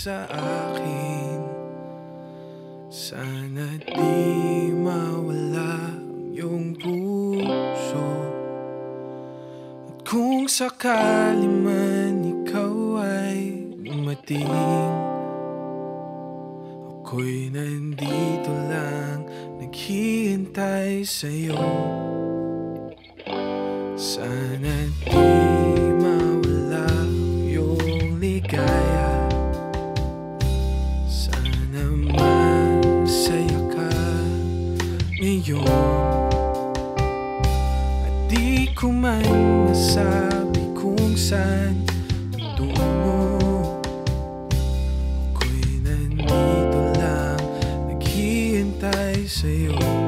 sa akin. Sana di mawala iyong puso. At kung sakali man ikaw ay dumating Ako'y nandito lang naghihintay sa'yo. Sana di man masabi kung saan tutungo Ako'y nandito lang naghihintay sa'yo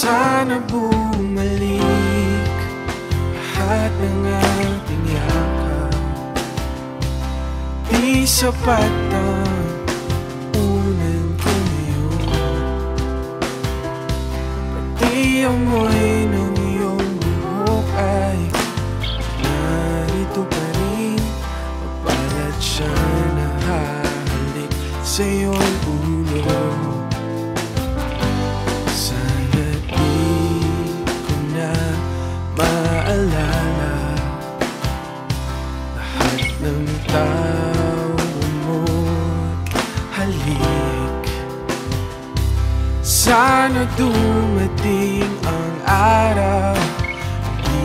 Sana bumalik lahat ng ating yakap. Di sapat ang unan ko ngayon Pati amoy ng iyong buhok ay narito pa rin. Mapalat siya na halik Sana dumating ang araw Di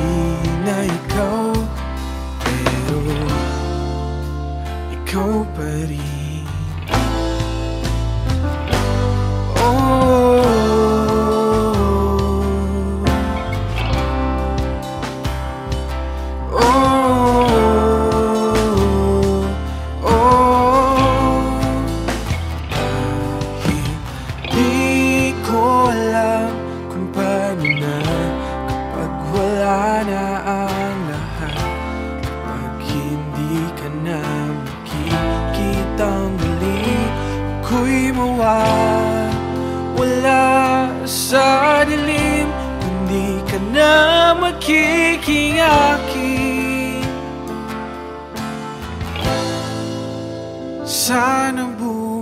na ikaw Pero ikaw pa rin wala na ang lahat. Kapag hindi ka na makikita muli Ako'y mawawala sa dilim Kung di ka na magiging akin Sana bumalik